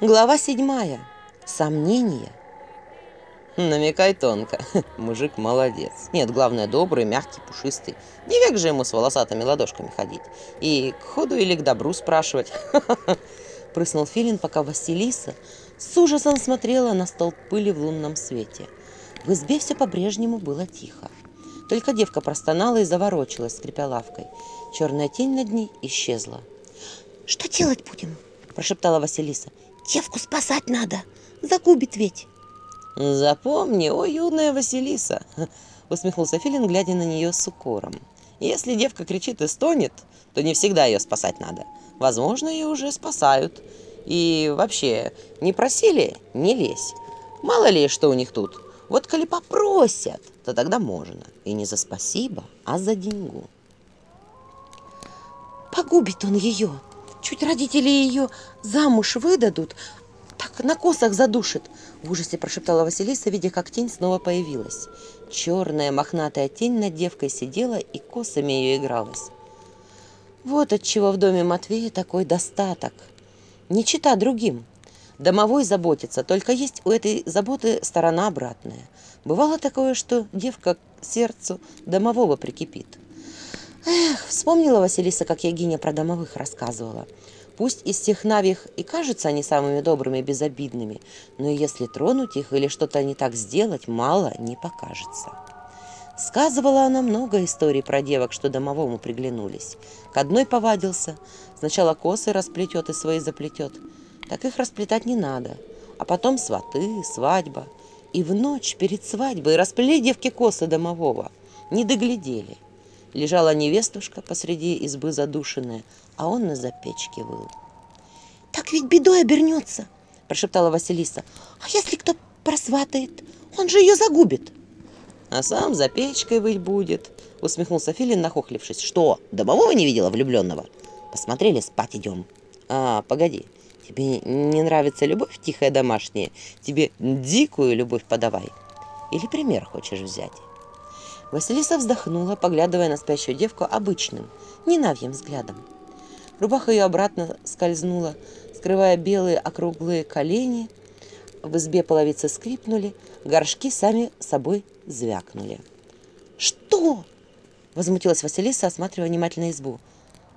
Глава седьмая. Сомнения. Намекай тонко. Мужик молодец. Нет, главное, добрый, мягкий, пушистый. Не век же ему с волосатыми ладошками ходить. И к ходу или к добру спрашивать. Прыснул Филин, пока Василиса с ужасом смотрела на столб пыли в лунном свете. В прошептала Василиса. «Девку спасать надо! Загубит ведь!» «Запомни, о, юная Василиса!» — усмехнулся Филин, глядя на нее с укором. «Если девка кричит и стонет, то не всегда ее спасать надо. Возможно, ее уже спасают. И вообще, не просили — не лезь. Мало ли, что у них тут. Вот коли попросят, то тогда можно. И не за спасибо, а за деньгу». «Погубит он ее!» Чуть родители ее замуж выдадут, так на косах задушит!» В ужасе прошептала Василиса, видя, как тень снова появилась. Черная мохнатая тень над девкой сидела и косами ее игралась. Вот отчего в доме Матвея такой достаток. Не чита другим. Домовой заботится, только есть у этой заботы сторона обратная. Бывало такое, что девка к сердцу домового прикипит. Эх, вспомнила Василиса, как Ягиня про домовых рассказывала. Пусть из тех навих и кажутся они самыми добрыми и безобидными, но если тронуть их или что-то не так сделать, мало не покажется. Сказывала она много историй про девок, что домовому приглянулись. К одной повадился. Сначала косы расплетет и свои заплетет. Так их расплетать не надо. А потом сваты, свадьба. И в ночь перед свадьбой расплели девки косы домового. Не доглядели лежала невестушка посреди избы задушенная, а он на запечке выл. «Так ведь бедой обернется!» – прошептала Василиса. «А если кто просватает? Он же ее загубит!» «А сам за печкой выть будет!» – усмехнулся Филин, нахохлившись. «Что, домового не видела влюбленного? Посмотрели, спать идем!» «А, погоди, тебе не нравится любовь тихая домашняя? Тебе дикую любовь подавай!» Или пример хочешь взять? Василиса вздохнула, поглядывая на спящую девку обычным, ненавьим взглядом. Рубаха ее обратно скользнула, скрывая белые округлые колени. В избе половицы скрипнули, горшки сами собой звякнули. «Что?» – возмутилась Василиса, осматривая внимательно избу.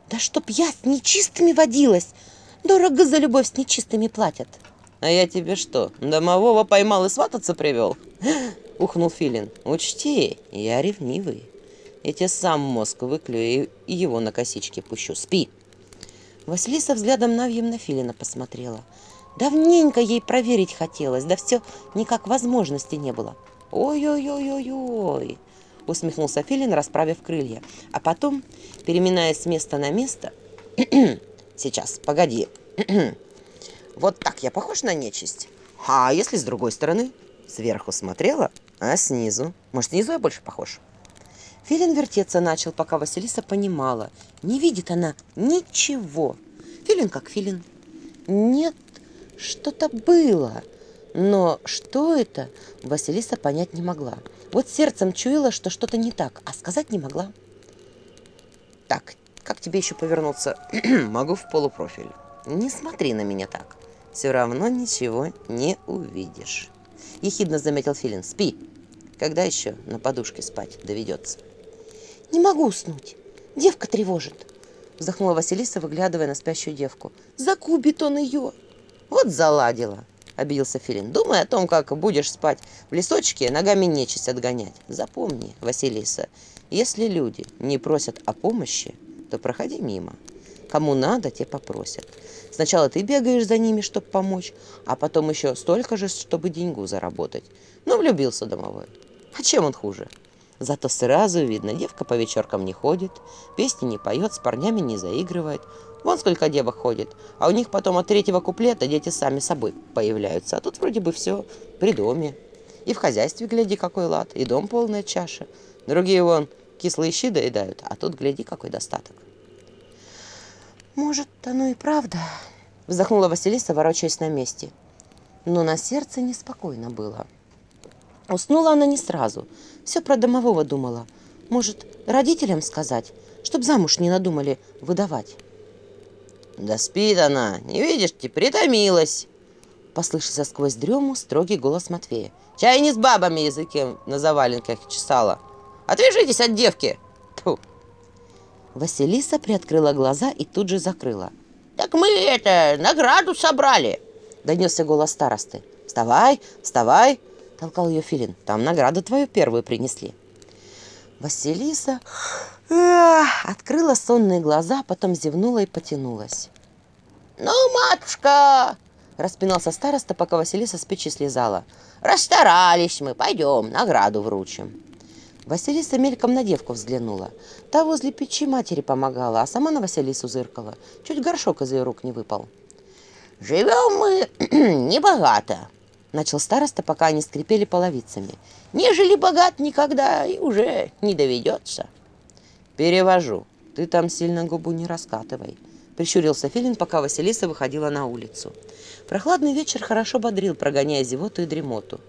«Да чтоб я с нечистыми водилась! Дорого за любовь с нечистыми платят!» «А я тебе что, домового поймал и свататься привел?» — ухнул Филин. «Учти, я ревнивый. Я тебе сам мозг выклюю и его на косички пущу. Спи!» Василиса взглядом навьем на Филина посмотрела. Давненько ей проверить хотелось, да все никак возможности не было. «Ой-ой-ой-ой-ой!» — усмехнулся Филин, расправив крылья. А потом, переминаясь с места на место... «Сейчас, погоди. вот так я похож на нечисть? А если с другой стороны?» Сверху смотрела, а снизу? Может, снизу я больше похож? Филин вертеться начал, пока Василиса понимала. Не видит она ничего. Филин как филин. Нет, что-то было. Но что это, Василиса понять не могла. Вот сердцем чуяла, что что-то не так, а сказать не могла. Так, как тебе еще повернуться? Могу в полупрофиль. Не смотри на меня так. Все равно ничего не увидишь ехидно заметил Филин. «Спи. Когда еще на подушке спать доведется?» «Не могу уснуть. Девка тревожит», — вздохнула Василиса, выглядывая на спящую девку. «Закубит он ее!» «Вот заладила!» — обиделся Филин. «Думай о том, как будешь спать в лесочке, ногами нечисть отгонять. Запомни, Василиса, если люди не просят о помощи, то проходи мимо». Кому надо, те попросят. Сначала ты бегаешь за ними, чтобы помочь, а потом еще столько же, чтобы деньгу заработать. Ну, влюбился домовой. А чем он хуже? Зато сразу видно, девка по вечеркам не ходит, песни не поет, с парнями не заигрывает. Вон сколько девок ходит, а у них потом от третьего куплета дети сами собой появляются. А тут вроде бы все при доме. И в хозяйстве, гляди, какой лад, и дом полная чаша. Другие вон кислые щи доедают, а тут, гляди, какой достаток. «Может, оно и правда», – вздохнула Василиса, ворочаясь на месте. Но на сердце неспокойно было. Уснула она не сразу. Все про домового думала. Может, родителям сказать, чтоб замуж не надумали выдавать? «Да спит она, не видишь ты, притомилась!» Послышался сквозь дрему строгий голос Матвея. «Чай не с бабами языки на заваленках чесала! Отвяжитесь от девки!» Тьфу! Василиса приоткрыла глаза и тут же закрыла. «Так мы это, награду собрали!» Донесся голос старосты. «Вставай, вставай!» Толкал ее Филин. «Там награду твою первую принесли». Василиса открыла сонные глаза, потом зевнула и потянулась. «Ну, матушка!» Распинался староста, пока Василиса с печи слезала. «Расстарались мы, пойдем, награду вручим». Василиса мельком на девку взглянула. Та возле печи матери помогала, а сама на Василису зыркала. Чуть горшок из ее рук не выпал. «Живем мы небогато», — начал староста, пока они скрипели половицами. «Нежели богат никогда и уже не доведется». «Перевожу. Ты там сильно губу не раскатывай», — прищурился Филин, пока Василиса выходила на улицу. Прохладный вечер хорошо бодрил, прогоняя зевоту и дремоту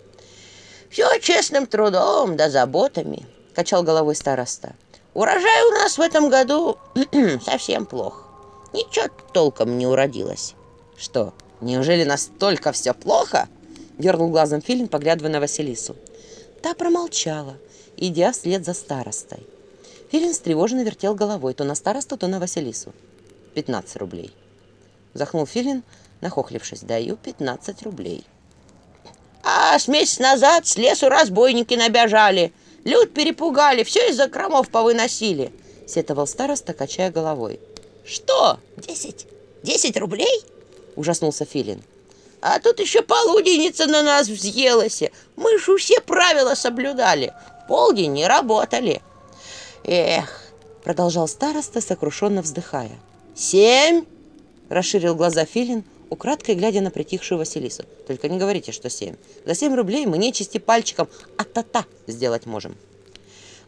честным трудом да заботами», — качал головой староста. «Урожай у нас в этом году совсем плох. Ничего толком не уродилось». «Что, неужели настолько все плохо?» — дернул глазом Филин, поглядывая на Василису. Та промолчала, идя вслед за старостой. Филин встревоженно вертел головой то на старосту, то на Василису. «Пятнадцать рублей». Захнул Филин, нахохлившись. «Даю пятнадцать рублей» с месяц назад с лесу разбойники набежали. Люд перепугали, все из-за кромов повыносили. Сетовал староста, качая головой. Что? Десять? Десять рублей? Ужаснулся Филин. А тут еще полуденница на нас взъелась. Мы же все правила соблюдали. Полдень не работали. Эх, продолжал староста, сокрушенно вздыхая. Семь? Расширил глаза Филин, украдкой глядя на притихшую Василису. Только не говорите, что семь. За семь рублей мы нечисти пальчиком а-та-та сделать можем.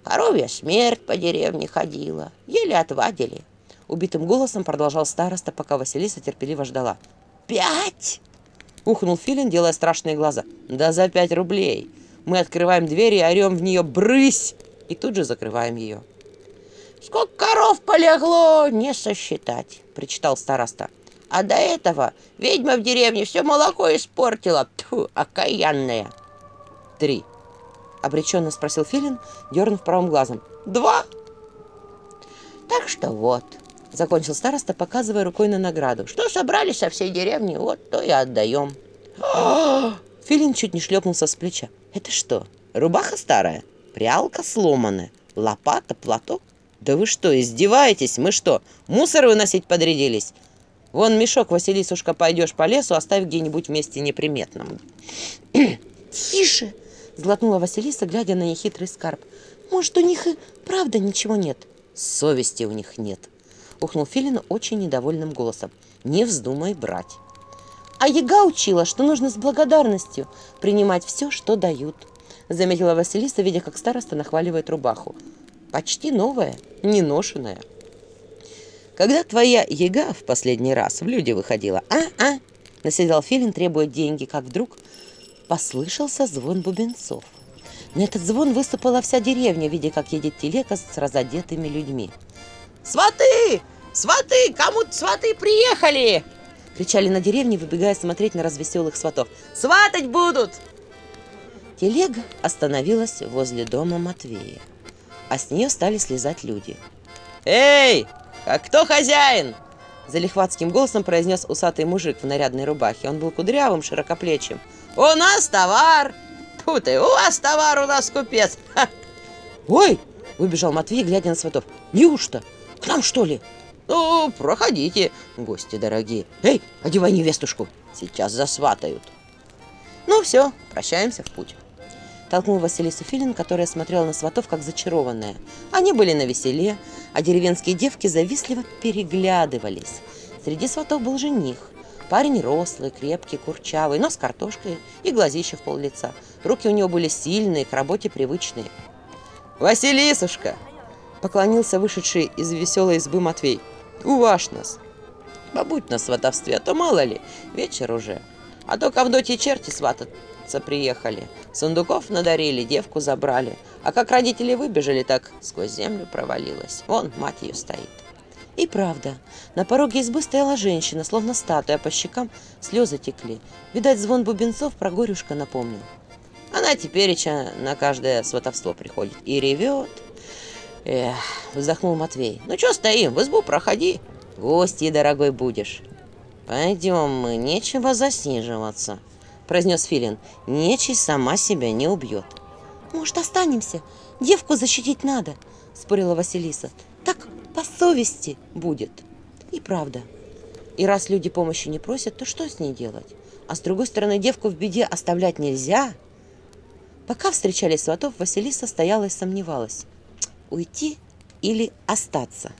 Коровья смерть по деревне ходила. Еле отвадили. Убитым голосом продолжал староста, пока Василиса терпеливо ждала. «Пять!» — ухнул Филин, делая страшные глаза. «Да за пять рублей! Мы открываем дверь и орем в нее «брысь!» и тут же А до этого ведьма в деревне все молоко испортила. Тьфу, окаянная. Три. Обреченно спросил Филин, дернув правым глазом. Два. Так что вот, закончил староста, показывая рукой на награду. Что собрали со всей деревни, вот то и отдаем. Филин чуть не шлепнулся с плеча. Это что, рубаха старая? Прялка сломанная? Лопата, платок? Да вы что, издеваетесь? Мы что, мусор выносить подрядились? Вон мешок, Василисушка, пойдешь по лесу, оставь где-нибудь в месте неприметном. Тише! Сглотнула Василиса, глядя на нехитрый скарб. Может, у них и правда ничего нет? Совести у них нет, ухнул Филин очень недовольным голосом. «Не вздумай брать». «А яга учила, что нужно с благодарностью принимать все, что дают», заметила Василиса, видя, как староста нахваливает рубаху. «Почти новая, не ношенная». Когда твоя яга в последний раз в люди выходила, а, а? Наседал Филин, требуя деньги, как вдруг послышался звон бубенцов. На этот звон выступала вся деревня, видя, как едет телега с разодетыми людьми. «Сваты! Сваты! Кому-то сваты приехали!» Кричали на деревне, выбегая смотреть на развеселых сватов. «Сватать будут!» Телега остановилась возле дома Матвея, а с нее стали слезать люди. «Эй, «А кто хозяин?» Залихватским голосом произнес усатый мужик в нарядной рубахе. Он был кудрявым, широкоплечим. «У нас товар!» Тьфу ты, у вас товар, у нас купец. Ой, выбежал Матвей, глядя на сватов. Неужто? К нам, что ли? Ну, проходите, гости дорогие. Эй, одевай невестушку. Сейчас засватают. Ну все, прощаемся в путь. Толкнул Василису Филин, которая смотрела на сватов как зачарованная. Они были на веселе, а деревенские девки завистливо переглядывались. Среди сватов был жених. Парень рослый, крепкий, курчавый, но с картошкой и глазища в пол лица. Руки у него были сильные, к работе привычные. «Василисушка!» Поклонился вышедший из веселой избы Матвей. «Уваж нас!» «Побудь на сватовстве, а то мало ли, вечер уже. А приехали. Сундуков надарили, девку забрали. А как родители выбежали, так сквозь землю провалилась. Вон мать ее стоит. И правда, на пороге избы стояла женщина, словно статуя, а по щекам слезы текли. Видать, звон бубенцов про горюшка напомнил. Она теперь на каждое сватовство приходит и ревет. Эх, вздохнул Матвей. Ну что стоим, в избу проходи. Гости, дорогой, будешь. Пойдем мы, нечего засниживаться произнес Филин. «Нечисть сама себя не убьет». «Может, останемся? Девку защитить надо», – спорила Василиса. «Так по совести будет». И правда. И раз люди помощи не просят, то что с ней делать? А с другой стороны, девку в беде оставлять нельзя. Пока встречались сватов, Василиса стояла и сомневалась. Уйти или остаться?